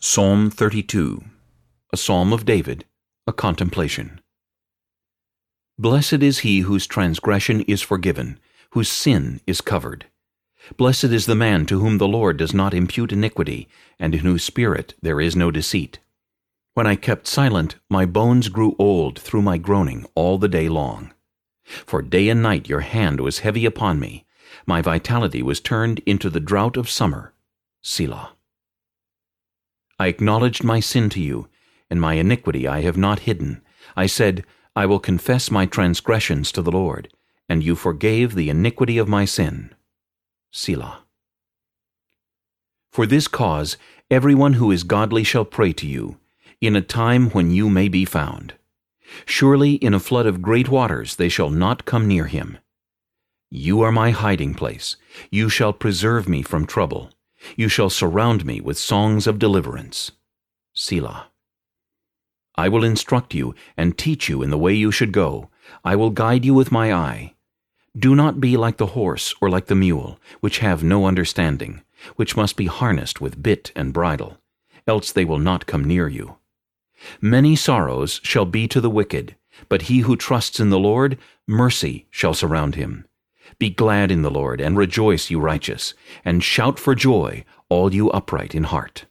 Psalm 32 A Psalm of David, a Contemplation Blessed is he whose transgression is forgiven, whose sin is covered. Blessed is the man to whom the Lord does not impute iniquity, and in whose spirit there is no deceit. When I kept silent, my bones grew old through my groaning all the day long. For day and night your hand was heavy upon me. My vitality was turned into the drought of summer. Selah. I acknowledged my sin to you, and my iniquity I have not hidden. I said, I will confess my transgressions to the Lord, and you forgave the iniquity of my sin. Selah. For this cause everyone who is godly shall pray to you, in a time when you may be found. Surely in a flood of great waters they shall not come near him. You are my hiding place. You shall preserve me from trouble. You shall surround me with songs of deliverance. Selah. I will instruct you and teach you in the way you should go. I will guide you with my eye. Do not be like the horse or like the mule, which have no understanding, which must be harnessed with bit and bridle, else they will not come near you. Many sorrows shall be to the wicked, but he who trusts in the Lord, mercy shall surround him. Be glad in the Lord, and rejoice, you righteous, and shout for joy, all you upright in heart.